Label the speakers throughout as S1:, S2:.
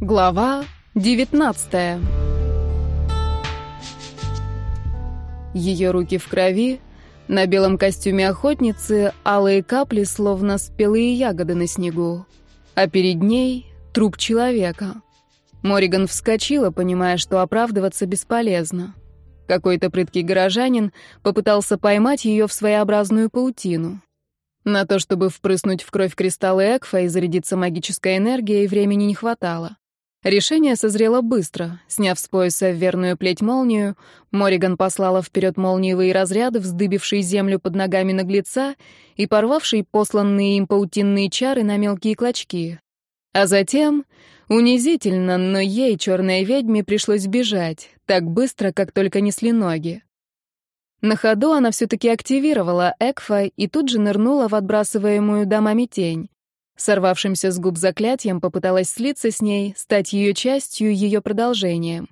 S1: Глава 19 Ее руки в крови, на белом костюме охотницы алые капли, словно спелые ягоды на снегу, а перед ней труп человека. Мориган вскочила, понимая, что оправдываться бесполезно. Какой-то прыткий горожанин попытался поймать ее в своеобразную паутину. На то, чтобы впрыснуть в кровь кристаллы Экфа и зарядиться магической энергией, времени не хватало. Решение созрело быстро. Сняв с пояса верную плеть-молнию, Мориган послала вперед молниевые разряды, вздыбившие землю под ногами наглеца и порвавшие посланные им паутинные чары на мелкие клочки. А затем, унизительно, но ей, черной ведьме, пришлось бежать, так быстро, как только несли ноги. На ходу она все-таки активировала Экфа и тут же нырнула в отбрасываемую домами тень. Сорвавшимся с губ заклятием попыталась слиться с ней, стать ее частью, ее продолжением.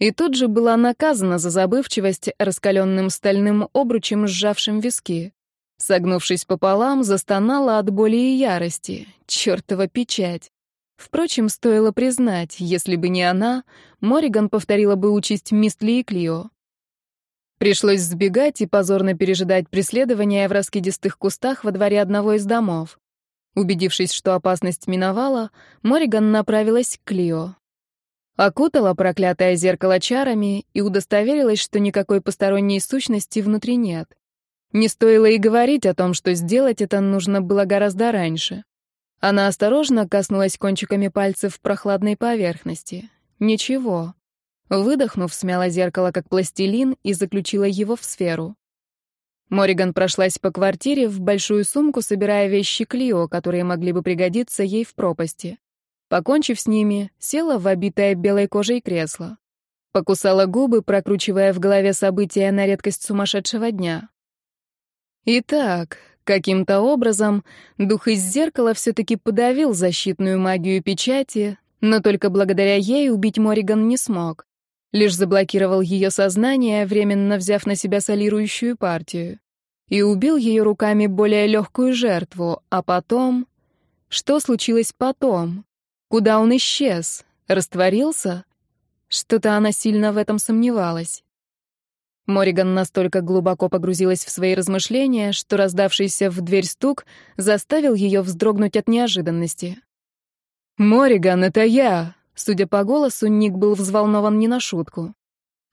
S1: И тут же была наказана за забывчивость раскаленным стальным обручем, сжавшим виски. Согнувшись пополам, застонала от боли и ярости. Чёртова печать. Впрочем, стоило признать, если бы не она, Мориган повторила бы участь Мистли и Клио. Пришлось сбегать и позорно пережидать преследование в раскидистых кустах во дворе одного из домов. Убедившись, что опасность миновала, Мориган направилась к Клио. Окутала проклятое зеркало чарами и удостоверилась, что никакой посторонней сущности внутри нет. Не стоило и говорить о том, что сделать это нужно было гораздо раньше. Она осторожно коснулась кончиками пальцев прохладной поверхности. Ничего. Выдохнув, смяла зеркало как пластилин и заключила его в сферу. Мориган прошлась по квартире в большую сумку, собирая вещи Клио, которые могли бы пригодиться ей в пропасти. Покончив с ними, села в обитое белой кожей кресло. Покусала губы, прокручивая в голове события на редкость сумасшедшего дня. Итак, каким-то образом дух из зеркала все-таки подавил защитную магию печати, но только благодаря ей убить Мориган не смог лишь заблокировал ее сознание, временно взяв на себя солирующую партию. И убил ее руками более легкую жертву, а потом... Что случилось потом? Куда он исчез? Растворился? Что-то она сильно в этом сомневалась. Мориган настолько глубоко погрузилась в свои размышления, что раздавшийся в дверь стук заставил ее вздрогнуть от неожиданности. «Мориган, это я!» Судя по голосу, Ник был взволнован не на шутку.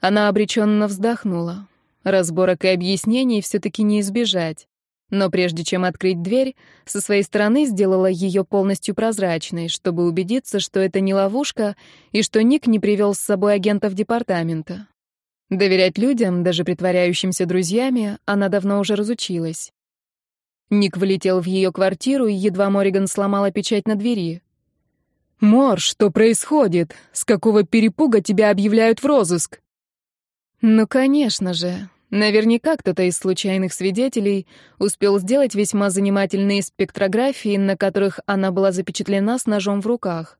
S1: Она обреченно вздохнула. Разборок и объяснений все-таки не избежать. Но прежде чем открыть дверь, со своей стороны сделала ее полностью прозрачной, чтобы убедиться, что это не ловушка и что Ник не привел с собой агентов департамента. Доверять людям, даже притворяющимся друзьями, она давно уже разучилась. Ник влетел в ее квартиру, и едва Мориган сломала печать на двери. «Мор, что происходит? С какого перепуга тебя объявляют в розыск?» «Ну, конечно же. Наверняка кто-то из случайных свидетелей успел сделать весьма занимательные спектрографии, на которых она была запечатлена с ножом в руках.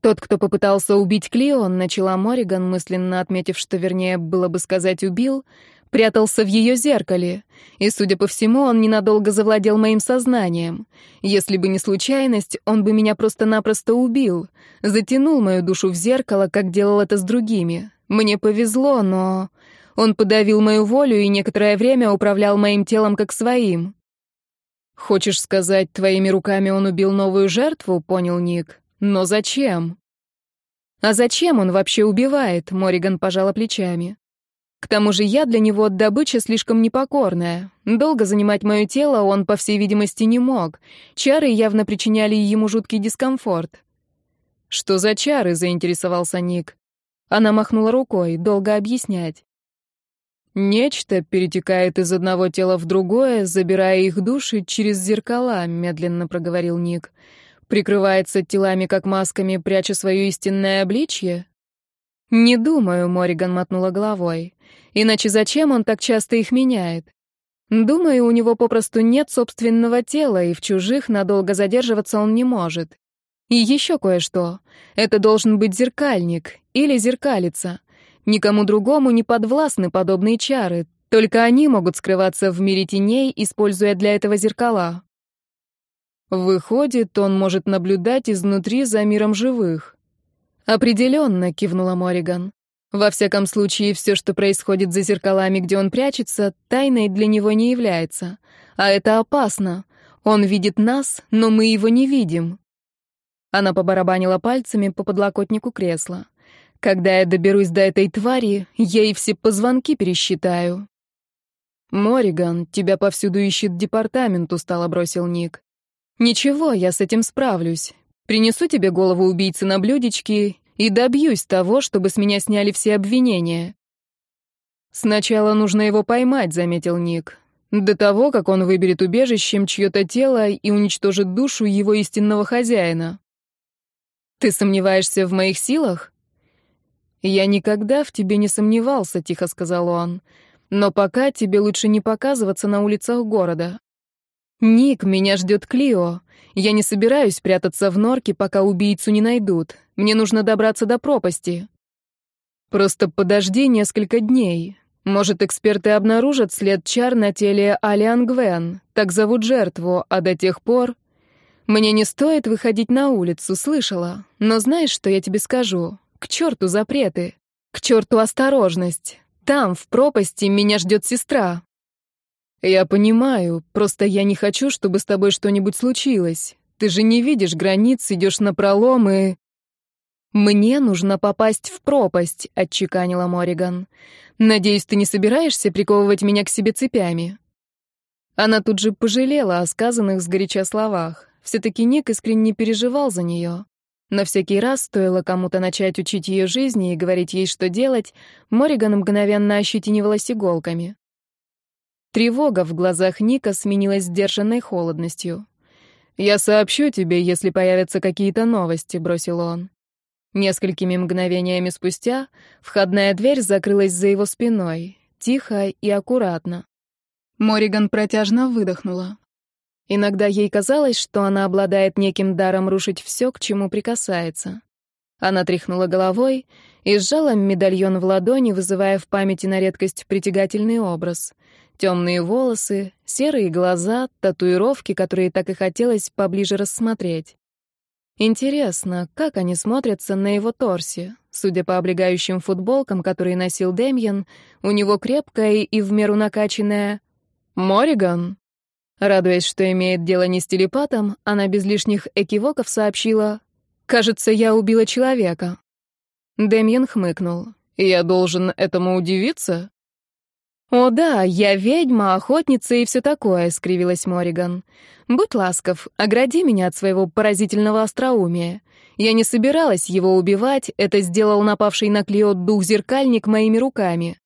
S1: Тот, кто попытался убить Клион, начала Мориган, мысленно отметив, что, вернее, было бы сказать «убил», прятался в ее зеркале, и, судя по всему, он ненадолго завладел моим сознанием. Если бы не случайность, он бы меня просто-напросто убил, затянул мою душу в зеркало, как делал это с другими. Мне повезло, но... Он подавил мою волю и некоторое время управлял моим телом как своим. «Хочешь сказать, твоими руками он убил новую жертву?» — понял Ник. «Но зачем?» «А зачем он вообще убивает?» — Мориган пожала плечами. К тому же я для него добыча слишком непокорная. Долго занимать мое тело он, по всей видимости, не мог. Чары явно причиняли ему жуткий дискомфорт. «Что за чары?» — заинтересовался Ник. Она махнула рукой, долго объяснять. «Нечто перетекает из одного тела в другое, забирая их души через зеркала», — медленно проговорил Ник. «Прикрывается телами, как масками, пряча свое истинное обличье?» «Не думаю», — Мориган мотнула головой. «Иначе зачем он так часто их меняет? Думаю, у него попросту нет собственного тела, и в чужих надолго задерживаться он не может. И еще кое-что. Это должен быть зеркальник или зеркалица. Никому другому не подвластны подобные чары, только они могут скрываться в мире теней, используя для этого зеркала. Выходит, он может наблюдать изнутри за миром живых. Определенно, кивнула Мориган. Во всяком случае, все, что происходит за зеркалами, где он прячется, тайной для него не является. А это опасно. Он видит нас, но мы его не видим. Она побарабанила пальцами по подлокотнику кресла. Когда я доберусь до этой твари, я ей все позвонки пересчитаю. Мориган, тебя повсюду ищет департамент, устало бросил Ник. Ничего, я с этим справлюсь. Принесу тебе голову убийцы на блюдечке и добьюсь того, чтобы с меня сняли все обвинения. Сначала нужно его поймать, заметил Ник. До того, как он выберет убежищем чье-то тело и уничтожит душу его истинного хозяина. Ты сомневаешься в моих силах? Я никогда в тебе не сомневался, тихо сказал он. Но пока тебе лучше не показываться на улицах города. Ник, меня ждет Клио. Я не собираюсь прятаться в норке, пока убийцу не найдут. Мне нужно добраться до пропасти. Просто подожди несколько дней. Может, эксперты обнаружат след чар на теле Алиан Гвен. Так зовут жертву, а до тех пор... Мне не стоит выходить на улицу, слышала. Но знаешь, что я тебе скажу? К черту запреты. К черту осторожность. Там, в пропасти, меня ждет сестра. «Я понимаю, просто я не хочу, чтобы с тобой что-нибудь случилось. Ты же не видишь границ, идешь на пролом и...» «Мне нужно попасть в пропасть», — отчеканила Мориган. «Надеюсь, ты не собираешься приковывать меня к себе цепями?» Она тут же пожалела о сказанных сгоряча словах. Все-таки Ник искренне переживал за нее. Но всякий раз стоило кому-то начать учить ее жизни и говорить ей, что делать, Мориган мгновенно ощетинивалась иголками. Тревога в глазах Ника сменилась сдержанной холодностью. «Я сообщу тебе, если появятся какие-то новости», — бросил он. Несколькими мгновениями спустя входная дверь закрылась за его спиной, тихо и аккуратно. Мориган протяжно выдохнула. Иногда ей казалось, что она обладает неким даром рушить все, к чему прикасается. Она тряхнула головой и сжала медальон в ладони, вызывая в памяти на редкость притягательный образ. Темные волосы, серые глаза, татуировки, которые так и хотелось поближе рассмотреть. Интересно, как они смотрятся на его торсе? Судя по облегающим футболкам, которые носил Демьян, у него крепкая и в меру накачанная... Мориган? Радуясь, что имеет дело не с телепатом, она без лишних экивоков сообщила «Кажется, я убила человека». Демьян хмыкнул. «Я должен этому удивиться?» «О да, я ведьма, охотница и все такое», — скривилась Мориган. «Будь ласков, огради меня от своего поразительного остроумия. Я не собиралась его убивать, это сделал напавший на Клео дух-зеркальник моими руками.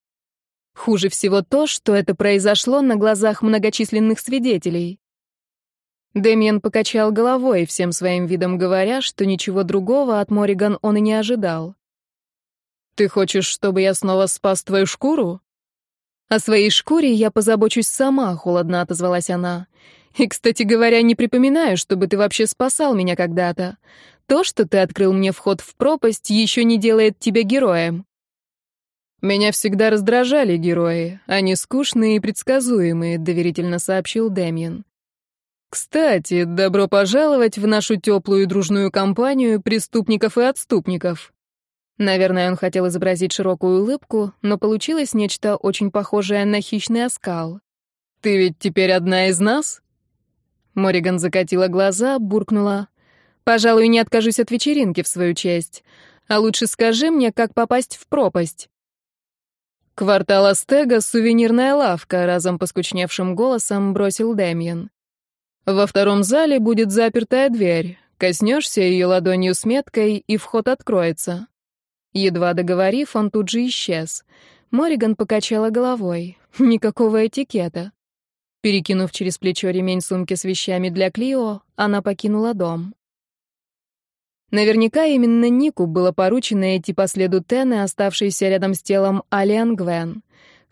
S1: Хуже всего то, что это произошло на глазах многочисленных свидетелей». Дэмиен покачал головой, всем своим видом говоря, что ничего другого от Мориган он и не ожидал. «Ты хочешь, чтобы я снова спас твою шкуру?» «О своей шкуре я позабочусь сама», — холодно отозвалась она. «И, кстати говоря, не припоминаю, чтобы ты вообще спасал меня когда-то. То, что ты открыл мне вход в пропасть, еще не делает тебя героем». «Меня всегда раздражали герои. Они скучные и предсказуемые», — доверительно сообщил Дэмиен. «Кстати, добро пожаловать в нашу теплую и дружную компанию преступников и отступников». Наверное, он хотел изобразить широкую улыбку, но получилось нечто очень похожее на хищный оскал. «Ты ведь теперь одна из нас?» Мориган закатила глаза, буркнула. «Пожалуй, не откажусь от вечеринки в свою честь. А лучше скажи мне, как попасть в пропасть». «Квартал Астега — сувенирная лавка», — разом поскучневшим голосом бросил Дэмьен. «Во втором зале будет запертая дверь. Коснешься ее ладонью с меткой, и вход откроется. Едва договорив, он тут же исчез. Мориган покачала головой. Никакого этикета. Перекинув через плечо ремень сумки с вещами для Клио, она покинула дом. Наверняка именно Нику было поручено идти по следу Тены, оставшейся рядом с телом Алиан Гвен.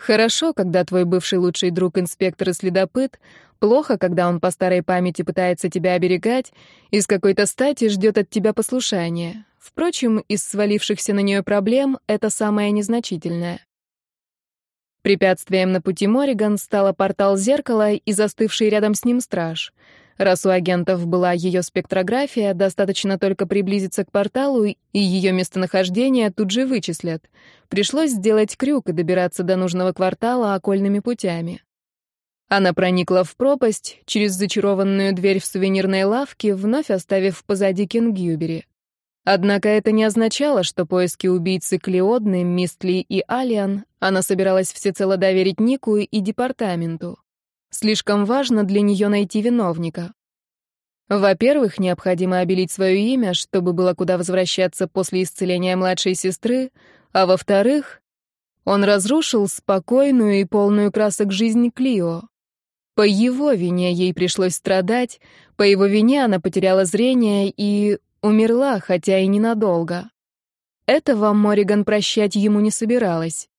S1: Хорошо, когда твой бывший лучший друг инспектор и следопыт, плохо, когда он по старой памяти пытается тебя оберегать и с какой-то стати ждет от тебя послушания. Впрочем, из свалившихся на нее проблем это самое незначительное. Препятствием на пути Мориган стало портал зеркала и застывший рядом с ним страж. Раз у агентов была ее спектрография, достаточно только приблизиться к порталу, и ее местонахождение тут же вычислят. Пришлось сделать крюк и добираться до нужного квартала окольными путями. Она проникла в пропасть через зачарованную дверь в сувенирной лавке, вновь оставив позади Кингюбери. Однако это не означало, что поиски убийцы Клеодны, Мистли и Алиан она собиралась всецело доверить Нику и департаменту. Слишком важно для нее найти виновника. Во-первых, необходимо обелить свое имя, чтобы было куда возвращаться после исцеления младшей сестры, а во-вторых, он разрушил спокойную и полную красок жизнь Клио. По его вине ей пришлось страдать, по его вине она потеряла зрение и умерла, хотя и ненадолго. Этого Мориган прощать ему не собиралась.